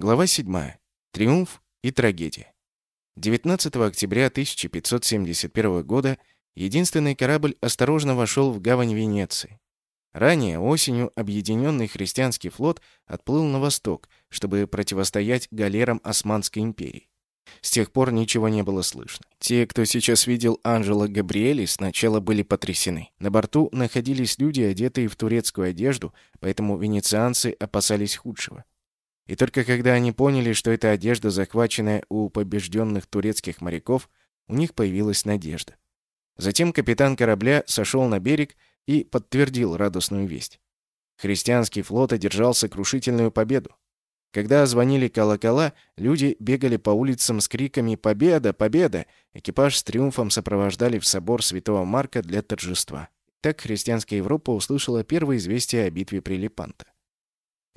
Глава 7. Триумф и трагедия. 19 октября 1571 года единственный корабль осторожно вошел в гавань Венеции. Ранее осенью объединенный христианский флот отплыл на восток, чтобы противостоять галерам Османской империи. С тех пор ничего не было слышно. Те, кто сейчас видел Анжела Габриэли, сначала были потрясены. На борту находились люди, одетые в турецкую одежду, поэтому венецианцы опасались худшего. И только когда они поняли, что это одежда, захваченная у побежденных турецких моряков, у них появилась надежда. Затем капитан корабля сошел на берег и подтвердил радостную весть. Христианский флот одержал сокрушительную победу. Когда звонили колокола, люди бегали по улицам с криками «Победа! Победа!». Экипаж с триумфом сопровождали в собор Святого Марка для торжества. Так христианская Европа услышала первое известие о битве при Лепанто.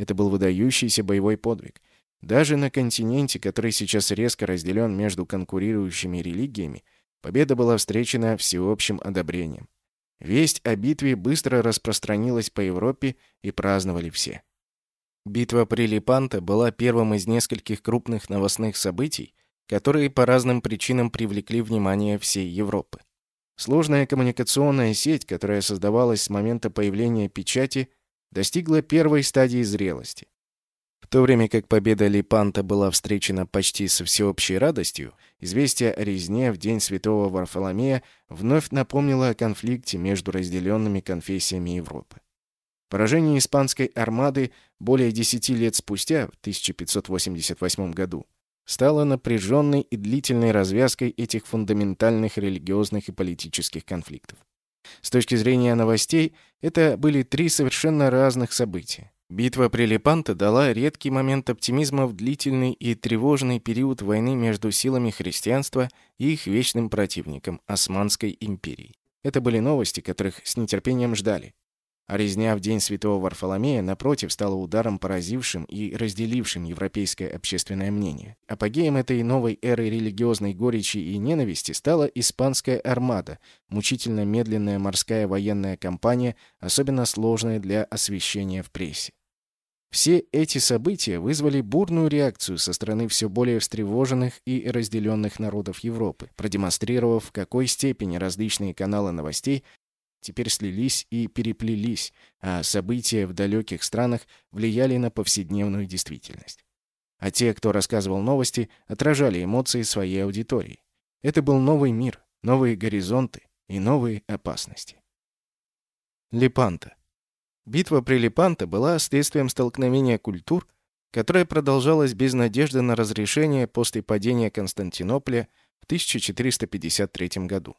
Это был выдающийся боевой подвиг. Даже на континенте, который сейчас резко разделен между конкурирующими религиями, победа была встречена всеобщим одобрением. Весть о битве быстро распространилась по Европе и праздновали все. Битва при Лепанто была первым из нескольких крупных новостных событий, которые по разным причинам привлекли внимание всей Европы. Сложная коммуникационная сеть, которая создавалась с момента появления печати, достигла первой стадии зрелости. В то время как победа Лепанта была встречена почти со всеобщей радостью, известие о резне в день святого Варфоломея вновь напомнило о конфликте между разделенными конфессиями Европы. Поражение испанской армады более 10 лет спустя, в 1588 году, стало напряженной и длительной развязкой этих фундаментальных религиозных и политических конфликтов. С точки зрения новостей, это были три совершенно разных события. Битва при Лепанто дала редкий момент оптимизма в длительный и тревожный период войны между силами христианства и их вечным противником – Османской империей. Это были новости, которых с нетерпением ждали. А резня в день Святого Варфоломея, напротив, стала ударом, поразившим и разделившим европейское общественное мнение. Апогеем этой новой эры религиозной горечи и ненависти стала Испанская армада, мучительно медленная морская военная кампания, особенно сложная для освещения в прессе. Все эти события вызвали бурную реакцию со стороны все более встревоженных и разделенных народов Европы, продемонстрировав, в какой степени различные каналы новостей теперь слились и переплелись, а события в далеких странах влияли на повседневную действительность. А те, кто рассказывал новости, отражали эмоции своей аудитории. Это был новый мир, новые горизонты и новые опасности. Лепанто. Битва при Лепанто была следствием столкновения культур, которое продолжалось без надежды на разрешение после падения Константинополя в 1453 году.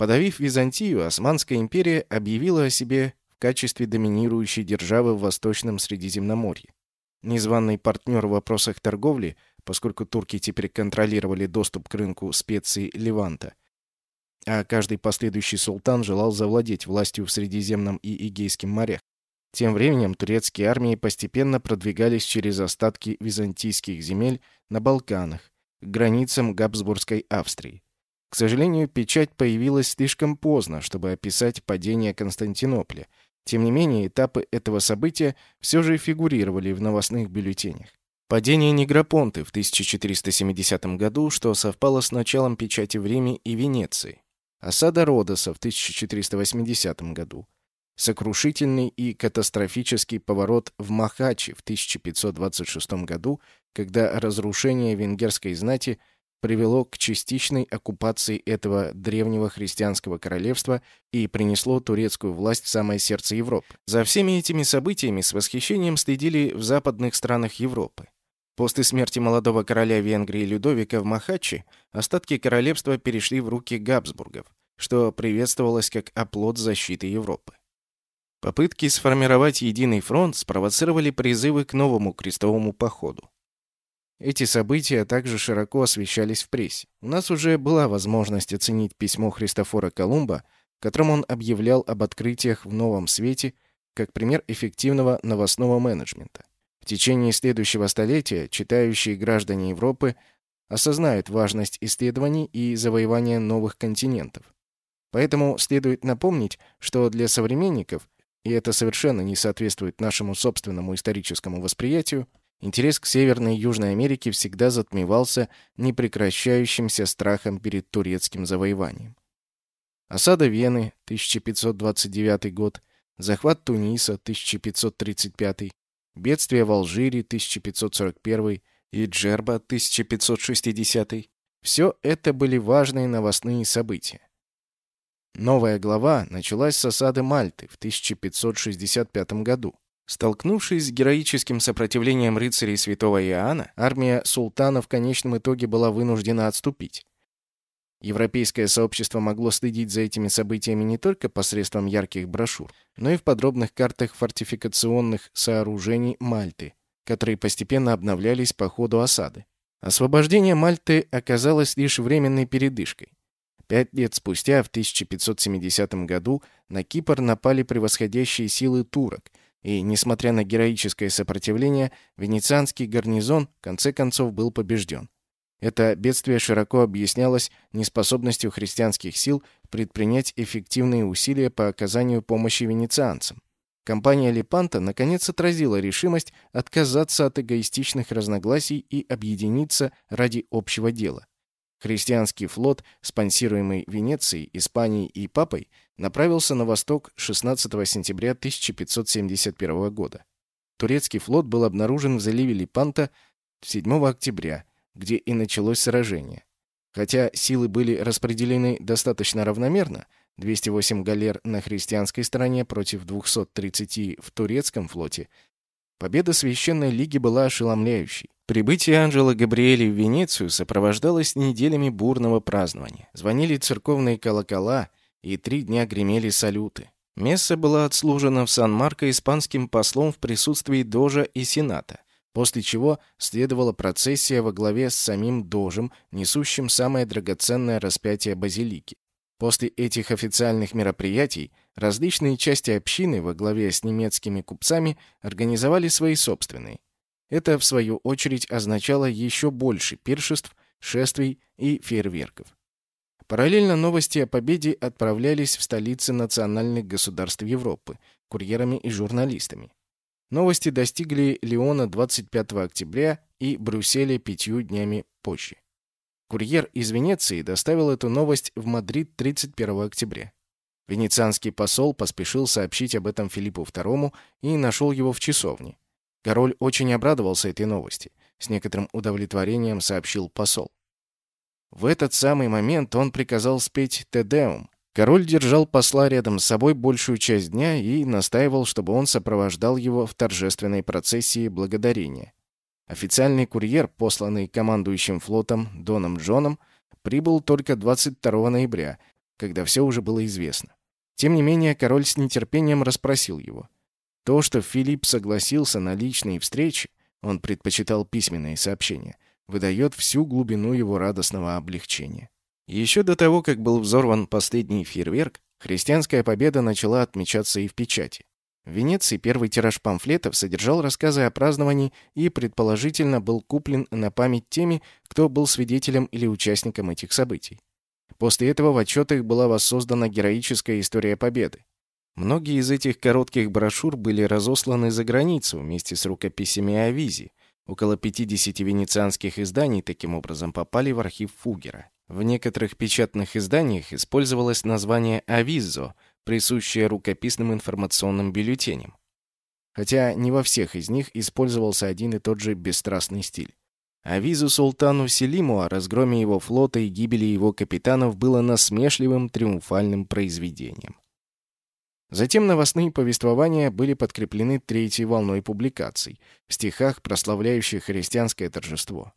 Подавив Византию, Османская империя объявила о себе в качестве доминирующей державы в Восточном Средиземноморье. Незваный партнер в вопросах торговли, поскольку турки теперь контролировали доступ к рынку специй Леванта, а каждый последующий султан желал завладеть властью в Средиземном и Эгейском морях. Тем временем турецкие армии постепенно продвигались через остатки византийских земель на Балканах, к границам Габсбургской Австрии. К сожалению, печать появилась слишком поздно, чтобы описать падение Константинопля. Тем не менее, этапы этого события все же фигурировали в новостных бюллетенях. Падение Негропонты в 1470 году, что совпало с началом печати в Риме и Венеции. Осада Родоса в 1480 году. Сокрушительный и катастрофический поворот в Махачи в 1526 году, когда разрушение венгерской знати – привело к частичной оккупации этого древнего христианского королевства и принесло турецкую власть в самое сердце Европы. За всеми этими событиями с восхищением следили в западных странах Европы. После смерти молодого короля Венгрии Людовика в Махачи остатки королевства перешли в руки Габсбургов, что приветствовалось как оплот защиты Европы. Попытки сформировать единый фронт спровоцировали призывы к новому крестовому походу. Эти события также широко освещались в прессе. У нас уже была возможность оценить письмо Христофора Колумба, в котором он объявлял об открытиях в новом свете как пример эффективного новостного менеджмента. В течение следующего столетия читающие граждане Европы осознают важность исследований и завоевания новых континентов. Поэтому следует напомнить, что для современников, и это совершенно не соответствует нашему собственному историческому восприятию, интерес к Северной и Южной Америке всегда затмевался непрекращающимся страхом перед турецким завоеванием. Осада Вены, 1529 год, захват Туниса, 1535, бедствие в Алжире, 1541 и Джерба, 1560 все это были важные новостные события. Новая глава началась с осады Мальты в 1565 году. Столкнувшись с героическим сопротивлением рыцарей святого Иоанна, армия султана в конечном итоге была вынуждена отступить. Европейское сообщество могло следить за этими событиями не только посредством ярких брошюр, но и в подробных картах фортификационных сооружений Мальты, которые постепенно обновлялись по ходу осады. Освобождение Мальты оказалось лишь временной передышкой. Пять лет спустя, в 1570 году, на Кипр напали превосходящие силы турок, и, несмотря на героическое сопротивление, венецианский гарнизон в конце концов был побежден. Это бедствие широко объяснялось неспособностью христианских сил предпринять эффективные усилия по оказанию помощи венецианцам. Компания Лепанта наконец отразила решимость отказаться от эгоистичных разногласий и объединиться ради общего дела. Христианский флот, спонсируемый Венецией, Испанией и Папой, направился на восток 16 сентября 1571 года. Турецкий флот был обнаружен в заливе Лепанта 7 октября, где и началось сражение. Хотя силы были распределены достаточно равномерно – 208 галер на христианской стороне против 230 в турецком флоте, победа Священной Лиги была ошеломляющей. Прибытие Анжела Габриэли в Венецию сопровождалось неделями бурного празднования. Звонили церковные колокола, и три дня гремели салюты. Месса была отслужена в Сан-Марко испанским послом в присутствии Дожа и Сената, после чего следовала процессия во главе с самим Дожем, несущим самое драгоценное распятие базилики. После этих официальных мероприятий различные части общины во главе с немецкими купцами организовали свои собственные. Это, в свою очередь, означало еще больше пиршеств, шествий и фейерверков. Параллельно новости о победе отправлялись в столицы национальных государств Европы курьерами и журналистами. Новости достигли Леона 25 октября и Брюсселя пятью днями позже. Курьер из Венеции доставил эту новость в Мадрид 31 октября. Венецианский посол поспешил сообщить об этом Филиппу II и нашел его в часовне. Король очень обрадовался этой новости. С некоторым удовлетворением сообщил посол. В этот самый момент он приказал спеть «Тедеум». Король держал посла рядом с собой большую часть дня и настаивал, чтобы он сопровождал его в торжественной процессии благодарения. Официальный курьер, посланный командующим флотом Доном Джоном, прибыл только 22 ноября, когда все уже было известно. Тем не менее, король с нетерпением расспросил его. То, что Филипп согласился на личные встречи, он предпочитал письменные сообщения, выдает всю глубину его радостного облегчения. Еще до того, как был взорван последний фейерверк, христианская победа начала отмечаться и в печати. В Венеции первый тираж памфлетов содержал рассказы о праздновании и, предположительно, был куплен на память теми, кто был свидетелем или участником этих событий. После этого в отчетах была воссоздана героическая история победы. Многие из этих коротких брошюр были разосланы за границу вместе с рукописями о визе. Около 50 венецианских изданий таким образом попали в архив Фугера. В некоторых печатных изданиях использовалось название «авизо», присущее рукописным информационным бюллетеням. Хотя не во всех из них использовался один и тот же бесстрастный стиль. А визу султану Селиму о разгроме его флота и гибели его капитанов было насмешливым триумфальным произведением. Затем новостные повествования были подкреплены третьей волной публикаций в стихах, прославляющих христианское торжество.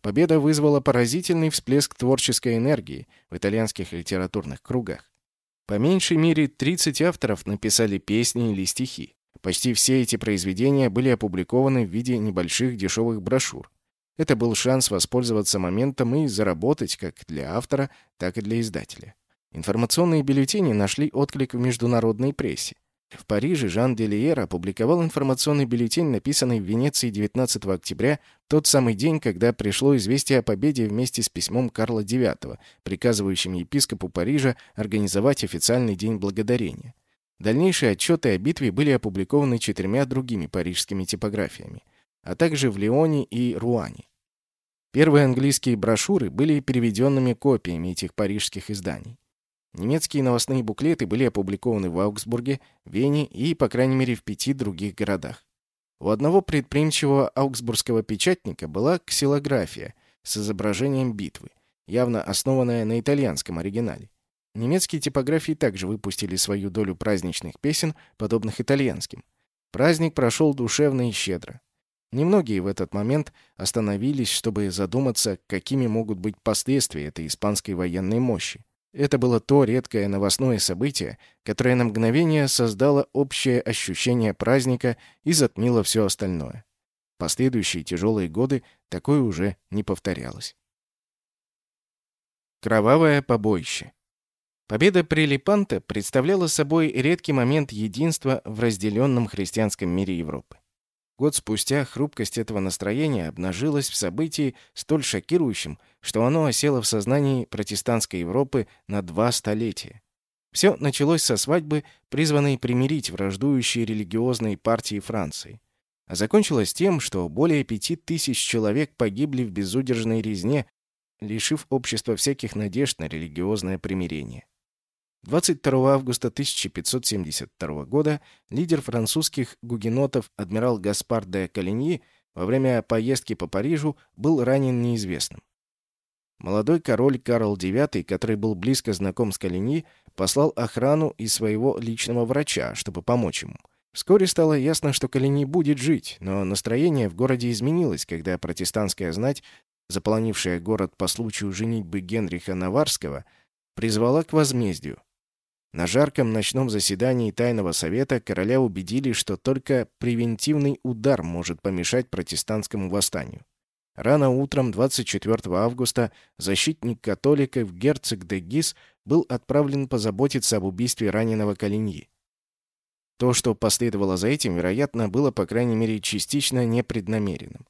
Победа вызвала поразительный всплеск творческой энергии в итальянских литературных кругах. По меньшей мере 30 авторов написали песни или стихи. Почти все эти произведения были опубликованы в виде небольших дешевых брошюр. Это был шанс воспользоваться моментом и заработать как для автора, так и для издателя. Информационные бюллетени нашли отклик в международной прессе. В Париже Жан Делиер опубликовал информационный бюллетень, написанный в Венеции 19 октября, тот самый день, когда пришло известие о победе вместе с письмом Карла IX, приказывающим епископу Парижа организовать официальный день благодарения. Дальнейшие отчеты о битве были опубликованы четырьмя другими парижскими типографиями. а также в Лионе и Руане. Первые английские брошюры были переведенными копиями этих парижских изданий. Немецкие новостные буклеты были опубликованы в Аугсбурге, Вене и, по крайней мере, в пяти других городах. У одного предприимчивого аугсбургского печатника была ксилография с изображением битвы, явно основанная на итальянском оригинале. Немецкие типографии также выпустили свою долю праздничных песен, подобных итальянским. Праздник прошел душевно и щедро. Немногие в этот момент остановились, чтобы задуматься, какими могут быть последствия этой испанской военной мощи. Это было то редкое новостное событие, которое на мгновение создало общее ощущение праздника и затмило все остальное. Последующие тяжелые годы такое уже не повторялось. Кровавое побоище. Победа Прилипанта представляла собой редкий момент единства в разделенном христианском мире Европы. Год спустя хрупкость этого настроения обнажилась в событии столь шокирующем, что оно осело в сознании протестантской Европы на два столетия. Все началось со свадьбы, призванной примирить враждующие религиозные партии Франции. А закончилось тем, что более пяти тысяч человек погибли в безудержной резне, лишив общества всяких надежд на религиозное примирение. 22 августа 1572 года лидер французских гугенотов адмирал Гаспар де Калиньи во время поездки по Парижу был ранен неизвестным. Молодой король Карл IX, который был близко знаком с Калиньи, послал охрану и своего личного врача, чтобы помочь ему. Вскоре стало ясно, что Калиньи будет жить, но настроение в городе изменилось, когда протестантская знать, заполонившая город по случаю женитьбы Генриха Наварского, призвала к возмездию. На жарком ночном заседании Тайного Совета короля убедили, что только превентивный удар может помешать протестантскому восстанию. Рано утром 24 августа защитник католиков герцог де Гис был отправлен позаботиться об убийстве раненого Калиньи. То, что последовало за этим, вероятно, было, по крайней мере, частично непреднамеренным.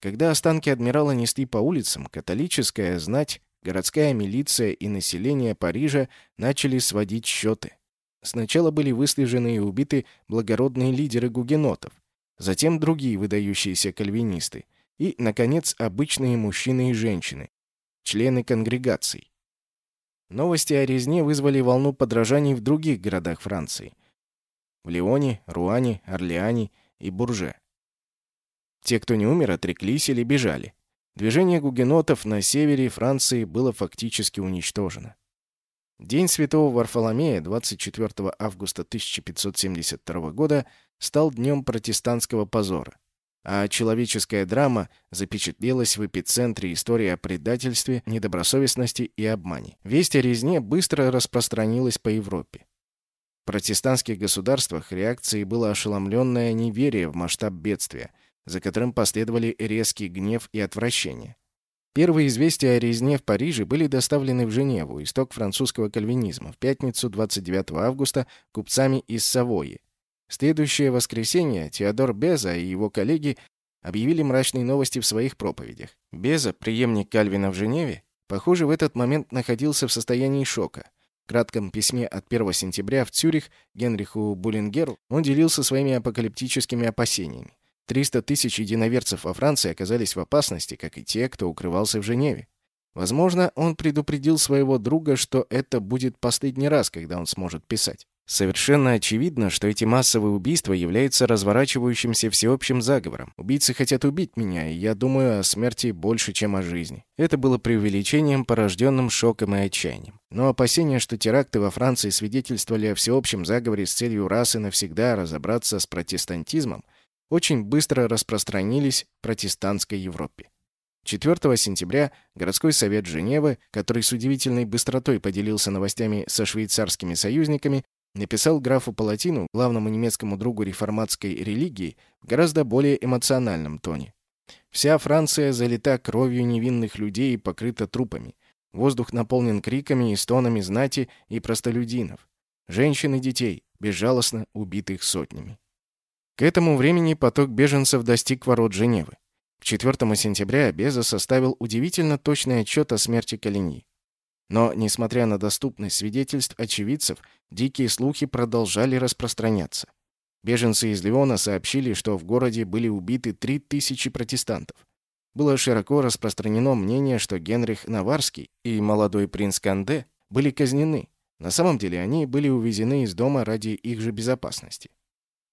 Когда останки адмирала несли по улицам, католическая знать городская милиция и население Парижа начали сводить счеты. Сначала были выслежены и убиты благородные лидеры гугенотов, затем другие выдающиеся кальвинисты и, наконец, обычные мужчины и женщины, члены конгрегаций. Новости о резне вызвали волну подражаний в других городах Франции – в Лионе, Руане, Орлеане и Бурже. Те, кто не умер, отреклись или бежали. Движение гугенотов на севере Франции было фактически уничтожено. День Святого Варфоломея 24 августа 1572 года стал днем протестантского позора, а человеческая драма запечатлелась в эпицентре истории о предательстве, недобросовестности и обмане. Весть о резне быстро распространилась по Европе. В протестантских государствах реакцией было ошеломленное неверие в масштаб бедствия – за которым последовали резкий гнев и отвращение. Первые известия о резне в Париже были доставлены в Женеву, исток французского кальвинизма, в пятницу 29 августа купцами из Савойи. Следующее воскресенье Теодор Беза и его коллеги объявили мрачные новости в своих проповедях. Беза, преемник Кальвина в Женеве, похоже, в этот момент находился в состоянии шока. В кратком письме от 1 сентября в Цюрих Генриху Буллингеру он делился своими апокалиптическими опасениями. 300 тысяч единоверцев во Франции оказались в опасности, как и те, кто укрывался в Женеве. Возможно, он предупредил своего друга, что это будет последний раз, когда он сможет писать. Совершенно очевидно, что эти массовые убийства являются разворачивающимся всеобщим заговором. Убийцы хотят убить меня, и я думаю о смерти больше, чем о жизни. Это было преувеличением, порожденным шоком и отчаянием. Но опасения, что теракты во Франции свидетельствовали о всеобщем заговоре с целью раз и навсегда разобраться с протестантизмом, очень быстро распространились в протестантской Европе. 4 сентября городской совет Женевы, который с удивительной быстротой поделился новостями со швейцарскими союзниками, написал графу Палатину, главному немецкому другу реформатской религии, в гораздо более эмоциональном тоне. Вся Франция залита кровью невинных людей и покрыта трупами. Воздух наполнен криками и стонами знати и простолюдинов. Женщин и детей, безжалостно убитых сотнями. К этому времени поток беженцев достиг ворот Женевы. К 4 сентября Беза составил удивительно точный отчет о смерти Калиньи. Но, несмотря на доступность свидетельств очевидцев, дикие слухи продолжали распространяться. Беженцы из Леона сообщили, что в городе были убиты 3000 протестантов. Было широко распространено мнение, что Генрих Наварский и молодой принц Канде были казнены. На самом деле они были увезены из дома ради их же безопасности.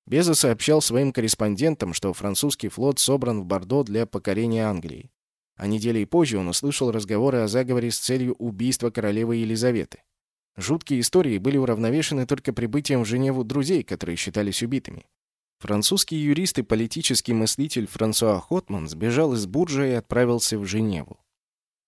Беза сообщал своим корреспондентам, что французский флот собран в Бордо для покорения Англии. А неделей позже он услышал разговоры о заговоре с целью убийства королевы Елизаветы. Жуткие истории были уравновешены только прибытием в Женеву друзей, которые считались убитыми. Французский юрист и политический мыслитель Франсуа Хотман сбежал из Буржа и отправился в Женеву.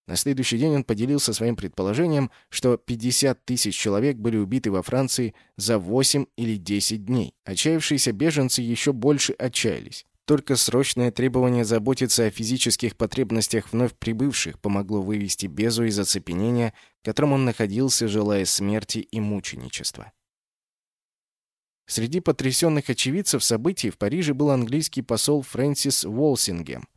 На следующий день он поделился своим предположением, что 50 тысяч человек были убиты во Франции за 8 или 10 дней. Отчаявшиеся беженцы еще больше отчаялись. Только срочное требование заботиться о физических потребностях вновь прибывших помогло вывести Безу из оцепенения, в котором он находился, желая смерти и мученичества. Среди потрясенных очевидцев событий в Париже был английский посол Фрэнсис Уолсингем,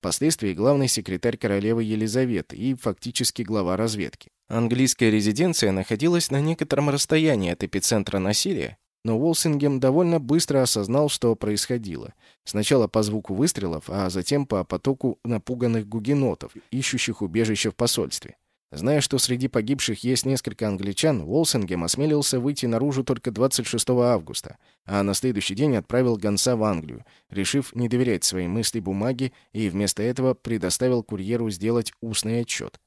впоследствии главный секретарь королевы Елизаветы и фактически глава разведки. Английская резиденция находилась на некотором расстоянии от эпицентра насилия, но Уолсингем довольно быстро осознал, что происходило. Сначала по звуку выстрелов, а затем по потоку напуганных гугенотов, ищущих убежище в посольстве. Зная, что среди погибших есть несколько англичан, Уолсингем осмелился выйти наружу только 26 августа, а на следующий день отправил гонца в Англию, решив не доверять своей мысли бумаге и вместо этого предоставил курьеру сделать устный отчет.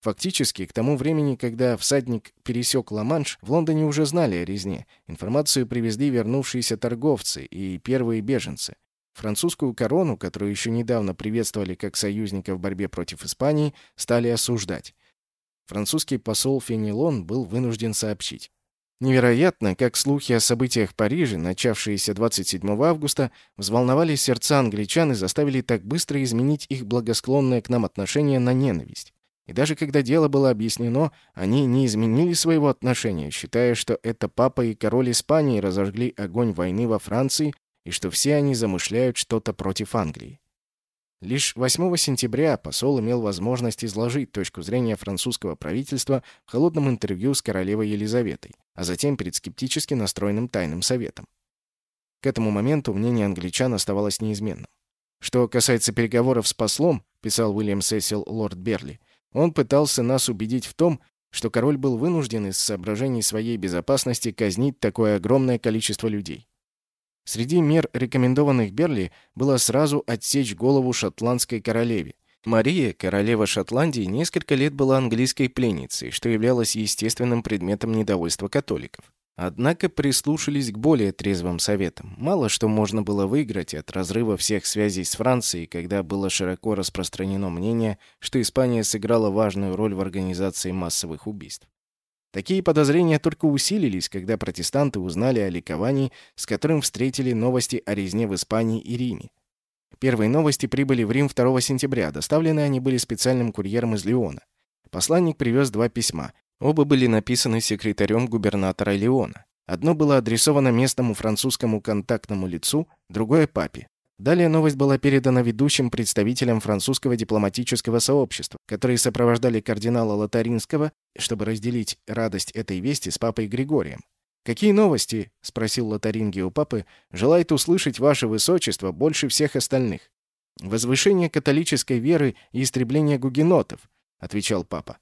Фактически, к тому времени, когда всадник пересек Ла-Манш, в Лондоне уже знали о резне. Информацию привезли вернувшиеся торговцы и первые беженцы. Французскую корону, которую еще недавно приветствовали как союзника в борьбе против Испании, стали осуждать. Французский посол Фенелон был вынужден сообщить. Невероятно, как слухи о событиях в Париже, начавшиеся 27 августа, взволновали сердца англичан и заставили так быстро изменить их благосклонное к нам отношение на ненависть. И даже когда дело было объяснено, они не изменили своего отношения, считая, что это папа и король Испании разожгли огонь войны во Франции и что все они замышляют что-то против Англии. Лишь 8 сентября посол имел возможность изложить точку зрения французского правительства в холодном интервью с королевой Елизаветой, а затем перед скептически настроенным тайным советом. К этому моменту мнение англичан оставалось неизменным. Что касается переговоров с послом, писал Уильям Сесил лорд Берли, он пытался нас убедить в том, что король был вынужден из соображений своей безопасности казнить такое огромное количество людей. Среди мер, рекомендованных Берли, было сразу отсечь голову шотландской королеве. Мария, королева Шотландии, несколько лет была английской пленницей, что являлось естественным предметом недовольства католиков. Однако прислушались к более трезвым советам. Мало что можно было выиграть от разрыва всех связей с Францией, когда было широко распространено мнение, что Испания сыграла важную роль в организации массовых убийств. Такие подозрения только усилились, когда протестанты узнали о ликовании, с которым встретили новости о резне в Испании и Риме. Первые новости прибыли в Рим 2 сентября, доставлены они были специальным курьером из Леона. Посланник привез два письма, Оба были написаны секретарем губернатора Леона. Одно было адресовано местному французскому контактному лицу, другое — папе. Далее новость была передана ведущим представителям французского дипломатического сообщества, которые сопровождали кардинала Лотаринского, чтобы разделить радость этой вести с папой Григорием. «Какие новости?» — спросил Лотаринги у папы. «Желает услышать ваше высочество больше всех остальных». «Возвышение католической веры и истребление гугенотов», — отвечал папа.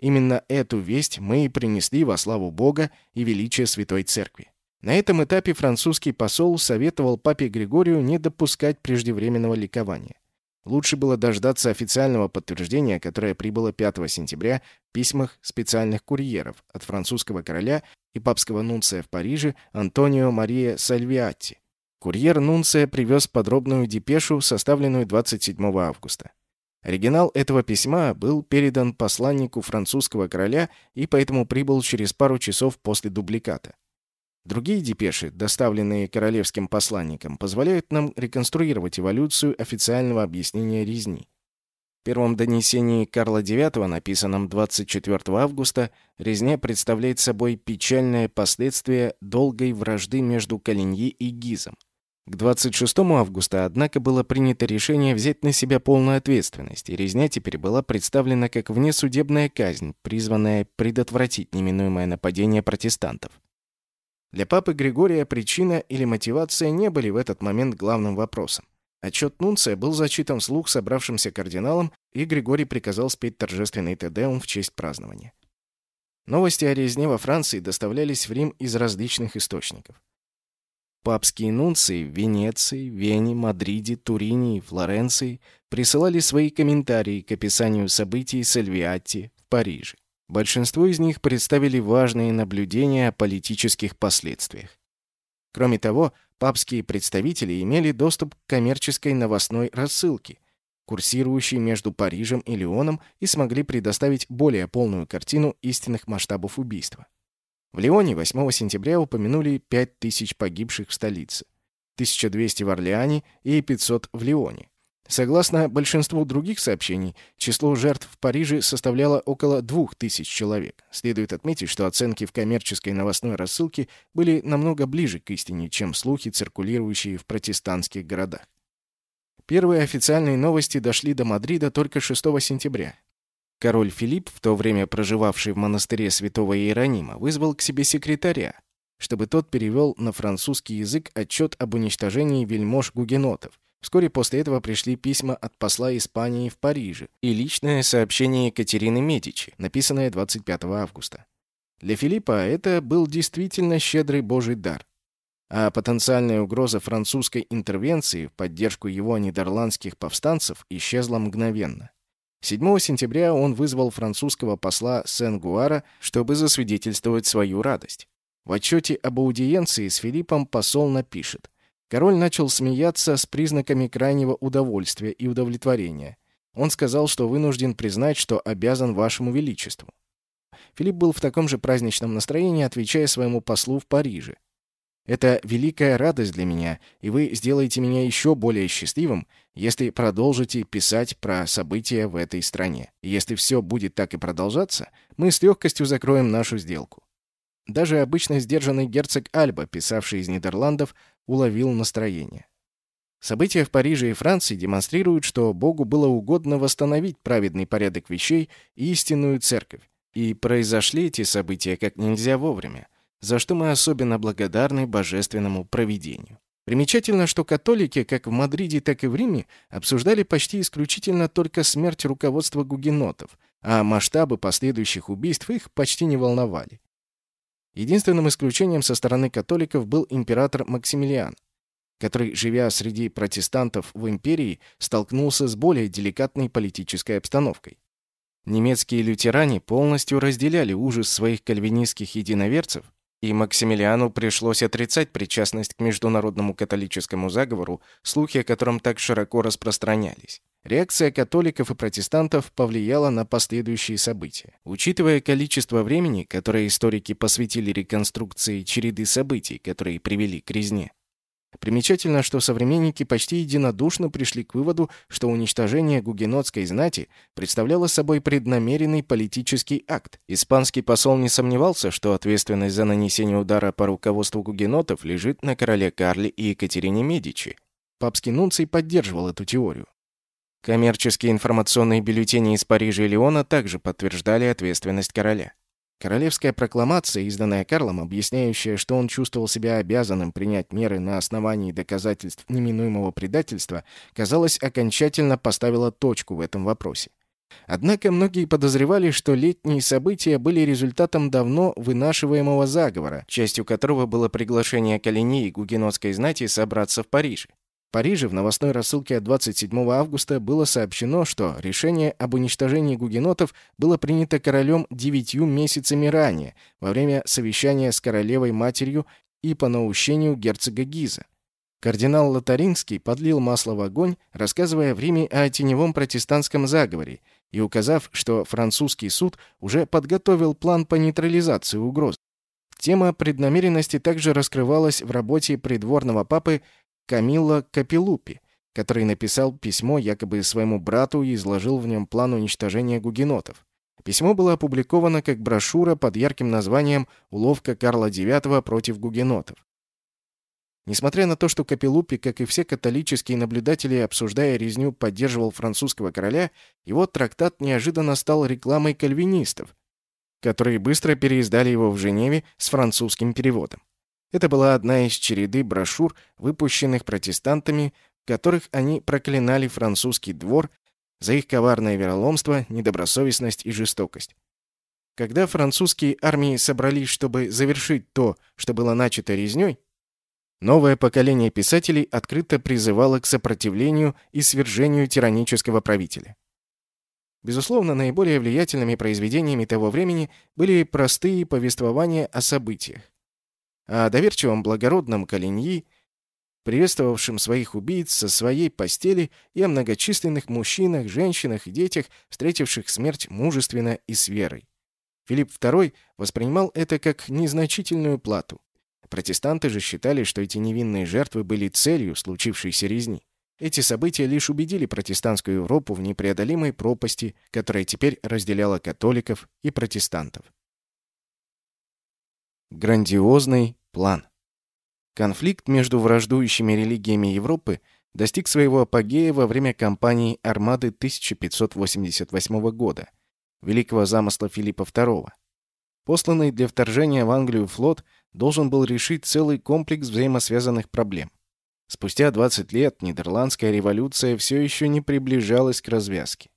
Именно эту весть мы и принесли во славу Бога и величие Святой Церкви. На этом этапе французский посол советовал папе Григорию не допускать преждевременного ликования. Лучше было дождаться официального подтверждения, которое прибыло 5 сентября в письмах специальных курьеров от французского короля и папского нунция в Париже Антонио Мария Сальвиатти. Курьер нунция привез подробную депешу, составленную 27 августа. Оригинал этого письма был передан посланнику французского короля и поэтому прибыл через пару часов после дубликата. Другие депеши, доставленные королевским посланником, позволяют нам реконструировать эволюцию официального объяснения резни. В первом донесении Карла IX, написанном 24 августа, резня представляет собой печальное последствие долгой вражды между Калиньи и Гизом. К 26 августа, однако, было принято решение взять на себя полную ответственность, и резня теперь была представлена как внесудебная казнь, призванная предотвратить неминуемое нападение протестантов. Для папы Григория причина или мотивация не были в этот момент главным вопросом. Отчет Нунция был зачитан вслух собравшимся кардиналам, и Григорий приказал спеть торжественный Тедеум в честь празднования. Новости о резне во Франции доставлялись в Рим из различных источников. Папские нунции в Венеции, Вене, Мадриде, Турине и Флоренции присылали свои комментарии к описанию событий Сальвиатти в Париже. Большинство из них представили важные наблюдения о политических последствиях. Кроме того, папские представители имели доступ к коммерческой новостной рассылке, курсирующей между Парижем и Лионом, и смогли предоставить более полную картину истинных масштабов убийства. В Лионе 8 сентября упомянули 5000 погибших в столице, 1200 в Орлеане и 500 в Лионе. Согласно большинству других сообщений, число жертв в Париже составляло около 2000 человек. Следует отметить, что оценки в коммерческой новостной рассылке были намного ближе к истине, чем слухи, циркулирующие в протестантских городах. Первые официальные новости дошли до Мадрида только 6 сентября. Король Филипп, в то время проживавший в монастыре святого Иеронима, вызвал к себе секретаря, чтобы тот перевел на французский язык отчет об уничтожении вельмож-гугенотов. Вскоре после этого пришли письма от посла Испании в Париже и личное сообщение Екатерины Медичи, написанное 25 августа. Для Филиппа это был действительно щедрый божий дар. А потенциальная угроза французской интервенции в поддержку его нидерландских повстанцев исчезла мгновенно. 7 сентября он вызвал французского посла Сен-Гуара, чтобы засвидетельствовать свою радость. В отчете об аудиенции с Филиппом посол напишет. Король начал смеяться с признаками крайнего удовольствия и удовлетворения. Он сказал, что вынужден признать, что обязан вашему величеству. Филипп был в таком же праздничном настроении, отвечая своему послу в Париже. Это великая радость для меня, и вы сделаете меня еще более счастливым, если продолжите писать про события в этой стране. если все будет так и продолжаться, мы с легкостью закроем нашу сделку. Даже обычно сдержанный герцог Альба, писавший из Нидерландов, уловил настроение. События в Париже и Франции демонстрируют, что Богу было угодно восстановить праведный порядок вещей и истинную церковь. И произошли эти события как нельзя вовремя за что мы особенно благодарны божественному провидению. Примечательно, что католики, как в Мадриде, так и в Риме, обсуждали почти исключительно только смерть руководства гугенотов, а масштабы последующих убийств их почти не волновали. Единственным исключением со стороны католиков был император Максимилиан, который, живя среди протестантов в империи, столкнулся с более деликатной политической обстановкой. Немецкие лютеране полностью разделяли ужас своих кальвинистских единоверцев и Максимилиану пришлось отрицать причастность к международному католическому заговору, слухи о котором так широко распространялись. Реакция католиков и протестантов повлияла на последующие события. Учитывая количество времени, которое историки посвятили реконструкции череды событий, которые привели к резне, Примечательно, что современники почти единодушно пришли к выводу, что уничтожение гугенотской знати представляло собой преднамеренный политический акт. Испанский посол не сомневался, что ответственность за нанесение удара по руководству гугенотов лежит на короле Карле и Екатерине Медичи. Папский нунций поддерживал эту теорию. Коммерческие информационные бюллетени из Парижа и Леона также подтверждали ответственность короля. Королевская прокламация, изданная Карлом, объясняющая, что он чувствовал себя обязанным принять меры на основании доказательств неминуемого предательства, казалось, окончательно поставила точку в этом вопросе. Однако многие подозревали, что летние события были результатом давно вынашиваемого заговора, частью которого было приглашение Калини и гугенотской знати собраться в Париже. Париже в новостной рассылке от 27 августа было сообщено, что решение об уничтожении гугенотов было принято королем девятью месяцами ранее, во время совещания с королевой-матерью и по наущению герцога Гиза. Кардинал Лотаринский подлил масло в огонь, рассказывая в Риме о теневом протестантском заговоре и указав, что французский суд уже подготовил план по нейтрализации угроз. Тема преднамеренности также раскрывалась в работе придворного папы Камилла Капилупи, который написал письмо якобы своему брату и изложил в нем план уничтожения гугенотов. Письмо было опубликовано как брошюра под ярким названием «Уловка Карла IX против гугенотов». Несмотря на то, что Капеллупи, как и все католические наблюдатели, обсуждая резню, поддерживал французского короля, его трактат неожиданно стал рекламой кальвинистов, которые быстро переиздали его в Женеве с французским переводом. Это была одна из череды брошюр, выпущенных протестантами, в которых они проклинали французский двор за их коварное вероломство, недобросовестность и жестокость. Когда французские армии собрались, чтобы завершить то, что было начато резнёй, новое поколение писателей открыто призывало к сопротивлению и свержению тиранического правителя. Безусловно, наиболее влиятельными произведениями того времени были простые повествования о событиях. О доверчивом благородном Калиньи, приветствовавшем своих убийц со своей постели, и о многочисленных мужчинах, женщинах и детях, встретивших смерть мужественно и с верой. Филипп II воспринимал это как незначительную плату. Протестанты же считали, что эти невинные жертвы были целью случившейся резни. Эти события лишь убедили протестантскую Европу в непреодолимой пропасти, которая теперь разделяла католиков и протестантов. Грандиозный план. Конфликт между враждующими религиями Европы достиг своего апогея во время кампании Армады 1588 года, великого замысла Филиппа II. Посланный для вторжения в Англию флот должен был решить целый комплекс взаимосвязанных проблем. Спустя 20 лет Нидерландская революция все еще не приближалась к развязке.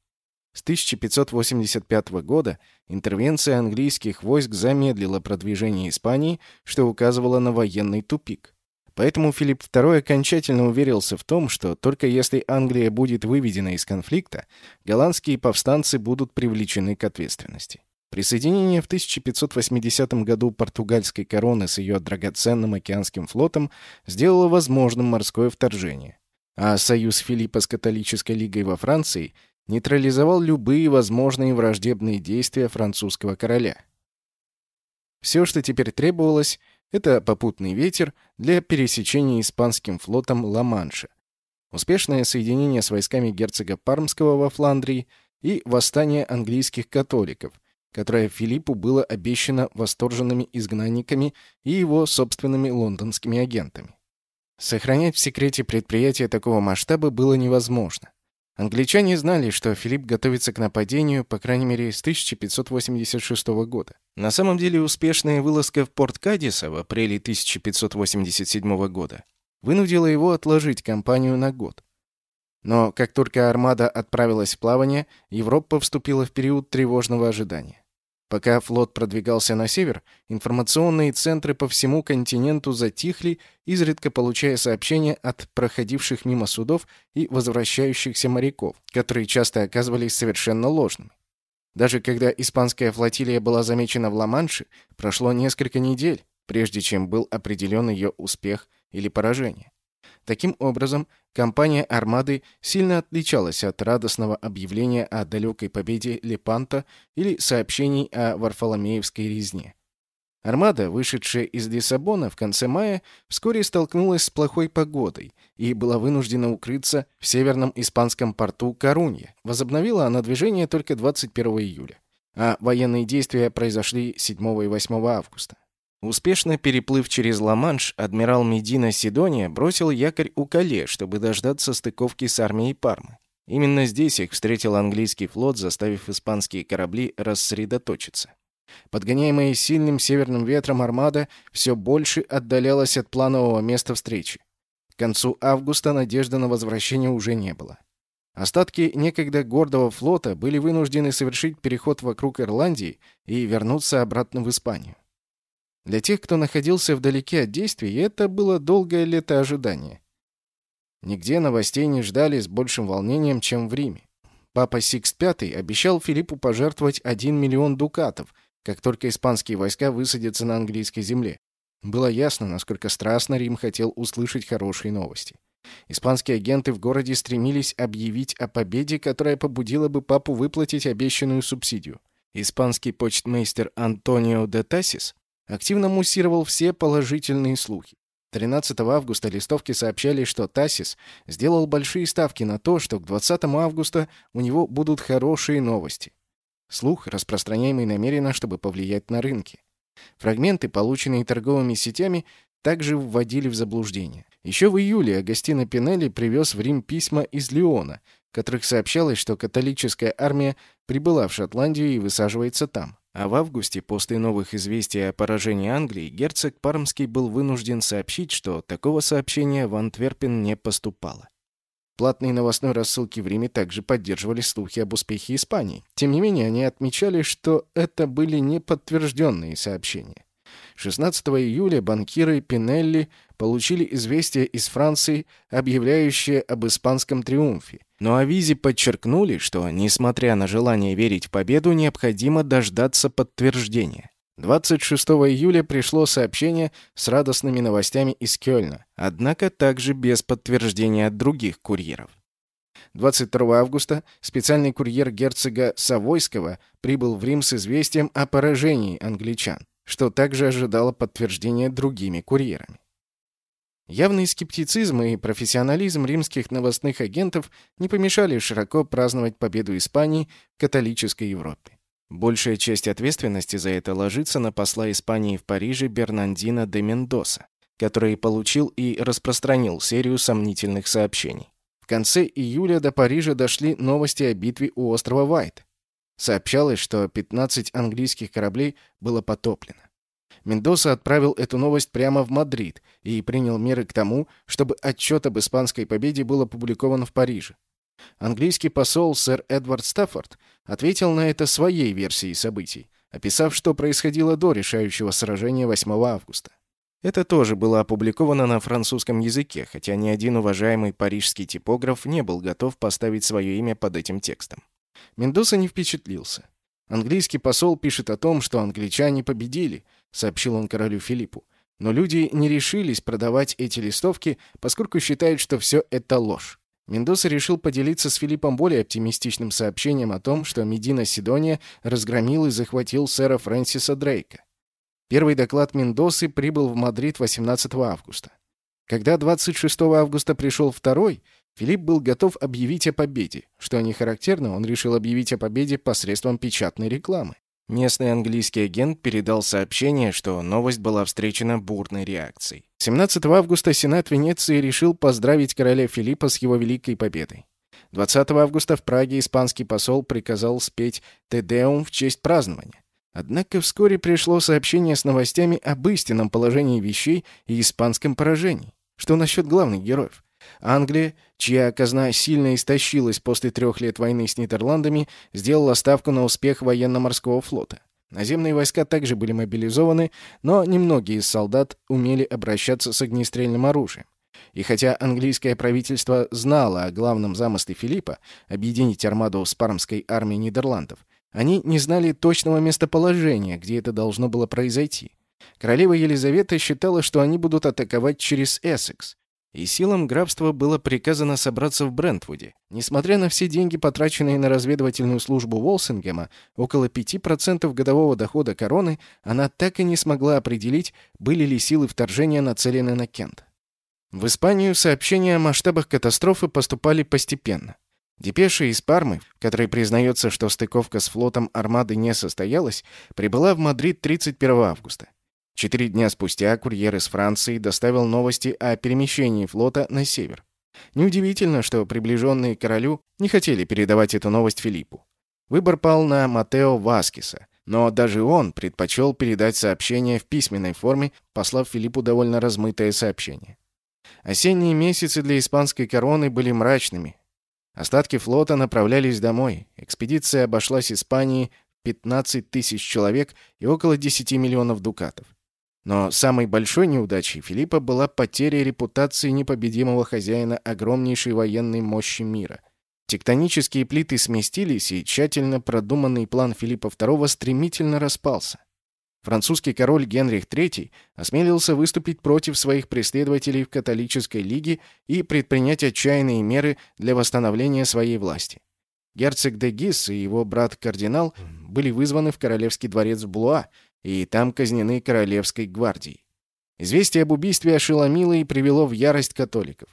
С 1585 года интервенция английских войск замедлила продвижение Испании, что указывало на военный тупик. Поэтому Филипп II окончательно уверился в том, что только если Англия будет выведена из конфликта, голландские повстанцы будут привлечены к ответственности. Присоединение в 1580 году португальской короны с ее драгоценным океанским флотом сделало возможным морское вторжение, а союз Филиппа с католической лигой во Франции нейтрализовал любые возможные враждебные действия французского короля. Все, что теперь требовалось, это попутный ветер для пересечения испанским флотом Ла-Манша, успешное соединение с войсками герцога Пармского во Фландрии и восстание английских католиков, которое Филиппу было обещано восторженными изгнанниками и его собственными лондонскими агентами. Сохранять в секрете предприятие такого масштаба было невозможно. Англичане знали, что Филипп готовится к нападению, по крайней мере, с 1586 года. На самом деле, успешная вылазка в порт Кадиса в апреле 1587 года вынудила его отложить кампанию на год. Но как только армада отправилась в плавание, Европа вступила в период тревожного ожидания. Пока флот продвигался на север, информационные центры по всему континенту затихли, изредка получая сообщения от проходивших мимо судов и возвращающихся моряков, которые часто оказывались совершенно ложными. Даже когда испанская флотилия была замечена в Ла-Манше, прошло несколько недель, прежде чем был определен ее успех или поражение. Таким образом, кампания «Армады» сильно отличалась от радостного объявления о далекой победе Лепанта или сообщений о Варфоломеевской резне. Армада, вышедшая из Лиссабона в конце мая, вскоре столкнулась с плохой погодой и была вынуждена укрыться в северном испанском порту Корунья. Возобновила она движение только 21 июля, а военные действия произошли 7 и 8 августа. Успешно переплыв через Ла-Манш, адмирал Медина Сидония бросил якорь у Кале, чтобы дождаться стыковки с армией Пармы. Именно здесь их встретил английский флот, заставив испанские корабли рассредоточиться. Подгоняемая сильным северным ветром армада все больше отдалялась от планового места встречи. К концу августа надежды на возвращение уже не было. Остатки некогда гордого флота были вынуждены совершить переход вокруг Ирландии и вернуться обратно в Испанию. Для тех, кто находился вдалеке от действий, это было долгое лето ожидания. Нигде новостей не ждали с большим волнением, чем в Риме. Папа Сикс V обещал Филиппу пожертвовать 1 миллион дукатов, как только испанские войска высадятся на английской земле. Было ясно, насколько страстно Рим хотел услышать хорошие новости. Испанские агенты в городе стремились объявить о победе, которая побудила бы папу выплатить обещанную субсидию. Испанский почтмейстер Антонио де Тассис активно муссировал все положительные слухи. 13 августа листовки сообщали, что Тассис сделал большие ставки на то, что к 20 августа у него будут хорошие новости. Слух, распространяемый намеренно, чтобы повлиять на рынки. Фрагменты, полученные торговыми сетями, также вводили в заблуждение. Еще в июле Агастино Пинелли привез в Рим письма из Лиона, в которых сообщалось, что католическая армия прибыла в Шотландию и высаживается там. А в августе, после новых известий о поражении Англии, герцог Пармский был вынужден сообщить, что такого сообщения в Антверпен не поступало. Платные новостной рассылки в Риме также поддерживали слухи об успехе Испании. Тем не менее, они отмечали, что это были неподтвержденные сообщения. 16 июля банкиры Пинелли получили известие из Франции, объявляющее об испанском триумфе. Но Авизи подчеркнули, что, несмотря на желание верить в победу, необходимо дождаться подтверждения. 26 июля пришло сообщение с радостными новостями из Кёльна, однако также без подтверждения от других курьеров. 22 августа специальный курьер герцога Савойского прибыл в Рим с известием о поражении англичан что также ожидало подтверждения другими курьерами. Явный скептицизм и профессионализм римских новостных агентов не помешали широко праздновать победу Испании в католической Европе. Большая часть ответственности за это ложится на посла Испании в Париже Бернандино де Мендоса, который получил и распространил серию сомнительных сообщений. В конце июля до Парижа дошли новости о битве у острова Вайт, Сообщалось, что 15 английских кораблей было потоплено. Мендоса отправил эту новость прямо в Мадрид и принял меры к тому, чтобы отчет об испанской победе был опубликован в Париже. Английский посол сэр Эдвард Стаффорд ответил на это своей версией событий, описав, что происходило до решающего сражения 8 августа. Это тоже было опубликовано на французском языке, хотя ни один уважаемый парижский типограф не был готов поставить свое имя под этим текстом. Мендоса не впечатлился. Английский посол пишет о том, что англичане победили, сообщил он королю Филиппу. Но люди не решились продавать эти листовки, поскольку считают, что все это ложь. Мендоса решил поделиться с Филиппом более оптимистичным сообщением о том, что Медина Сидония разгромил и захватил сэра Фрэнсиса Дрейка. Первый доклад Мендосы прибыл в Мадрид 18 августа. Когда 26 августа пришел второй, Филипп был готов объявить о победе. Что не характерно, он решил объявить о победе посредством печатной рекламы. Местный английский агент передал сообщение, что новость была встречена бурной реакцией. 17 августа Сенат Венеции решил поздравить короля Филиппа с его великой победой. 20 августа в Праге испанский посол приказал спеть «Тедеум» в честь празднования. Однако вскоре пришло сообщение с новостями об истинном положении вещей и испанском поражении. Что насчет главных героев? Англия, чья казна сильно истощилась после трех лет войны с Нидерландами, сделала ставку на успех военно-морского флота. Наземные войска также были мобилизованы, но немногие из солдат умели обращаться с огнестрельным оружием. И хотя английское правительство знало о главном замысле Филиппа — объединить армаду с пармской армией Нидерландов, они не знали точного местоположения, где это должно было произойти. Королева Елизавета считала, что они будут атаковать через Эссекс, и силам графства было приказано собраться в Брентвуде. Несмотря на все деньги, потраченные на разведывательную службу Волсингема, около 5% годового дохода короны, она так и не смогла определить, были ли силы вторжения нацелены на Кент. В Испанию сообщения о масштабах катастрофы поступали постепенно. Депеша из Пармы, в которой признается, что стыковка с флотом армады не состоялась, прибыла в Мадрид 31 августа. Четыре дня спустя курьер из Франции доставил новости о перемещении флота на север. Неудивительно, что приближенные королю не хотели передавать эту новость Филиппу. Выбор пал на Матео Васкиса, но даже он предпочел передать сообщение в письменной форме, послав Филиппу довольно размытое сообщение. Осенние месяцы для испанской короны были мрачными. Остатки флота направлялись домой. Экспедиция обошлась Испании 15 тысяч человек и около 10 миллионов дукатов. Но самой большой неудачей Филиппа была потеря репутации непобедимого хозяина огромнейшей военной мощи мира. Тектонические плиты сместились, и тщательно продуманный план Филиппа II стремительно распался. Французский король Генрих III осмелился выступить против своих преследователей в католической лиге и предпринять отчаянные меры для восстановления своей власти. Герцог де Гис и его брат-кардинал были вызваны в королевский дворец в Блуа, и там казнены королевской гвардией. Известие об убийстве ошеломило и привело в ярость католиков.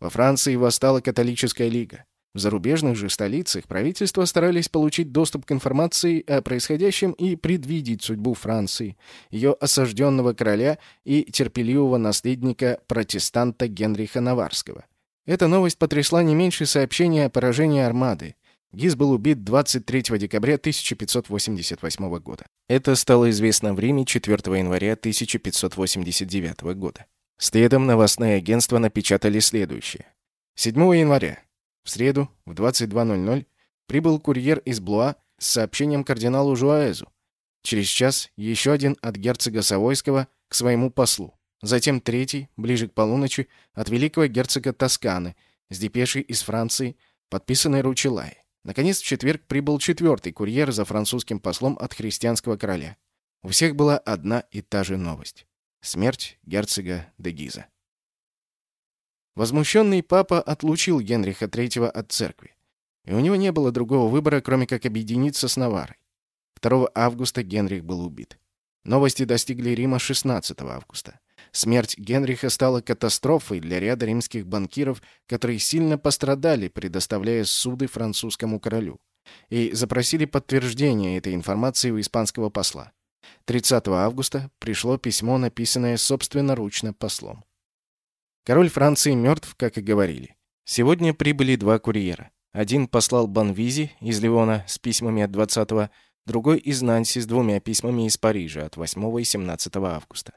Во Франции восстала католическая лига. В зарубежных же столицах правительства старались получить доступ к информации о происходящем и предвидеть судьбу Франции, ее осажденного короля и терпеливого наследника протестанта Генриха Наварского. Эта новость потрясла не меньше сообщения о поражении армады. Гиз был убит 23 декабря 1588 года. Это стало известно в Риме 4 января 1589 года. Следом новостные агентства напечатали следующее. 7 января, в среду, в 22.00, прибыл курьер из Блуа с сообщением кардиналу Жуаэзу. Через час еще один от герцога Савойского к своему послу. Затем третий, ближе к полуночи, от великого герцога Тосканы, с депешей из Франции, подписанной Ручелай. Наконец, в четверг прибыл четвертый курьер за французским послом от христианского короля. У всех была одна и та же новость. Смерть герцога де Гиза. Возмущенный папа отлучил Генриха III от церкви. И у него не было другого выбора, кроме как объединиться с Наварой. 2 августа Генрих был убит. Новости достигли Рима 16 августа. Смерть Генриха стала катастрофой для ряда римских банкиров, которые сильно пострадали, предоставляя суды французскому королю, и запросили подтверждение этой информации у испанского посла. 30 августа пришло письмо, написанное собственноручно послом. Король Франции мертв, как и говорили. Сегодня прибыли два курьера. Один послал Банвизи из Ливона с письмами от 20-го, другой из Нанси с двумя письмами из Парижа от 8 и 17 августа.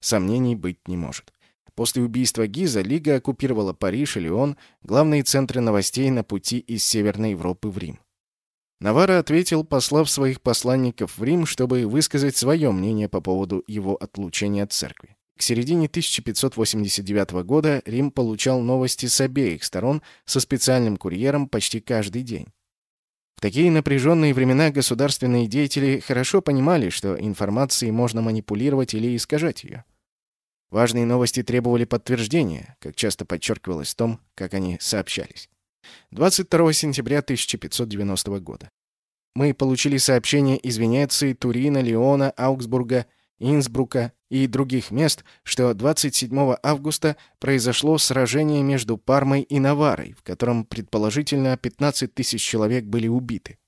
Сомнений быть не может. После убийства Гиза Лига оккупировала Париж и Лион, главные центры новостей на пути из Северной Европы в Рим. Навара ответил, послав своих посланников в Рим, чтобы высказать свое мнение по поводу его отлучения от церкви. К середине 1589 года Рим получал новости с обеих сторон со специальным курьером почти каждый день. В такие напряженные времена государственные деятели хорошо понимали, что информацией можно манипулировать или искажать ее. Важные новости требовали подтверждения, как часто подчеркивалось в том, как они сообщались. 22 сентября 1590 года. Мы получили сообщение из Венеции, Турина, Лиона, Аугсбурга, Инсбрука и других мест, что 27 августа произошло сражение между Пармой и Наварой, в котором, предположительно, 15 тысяч человек были убиты.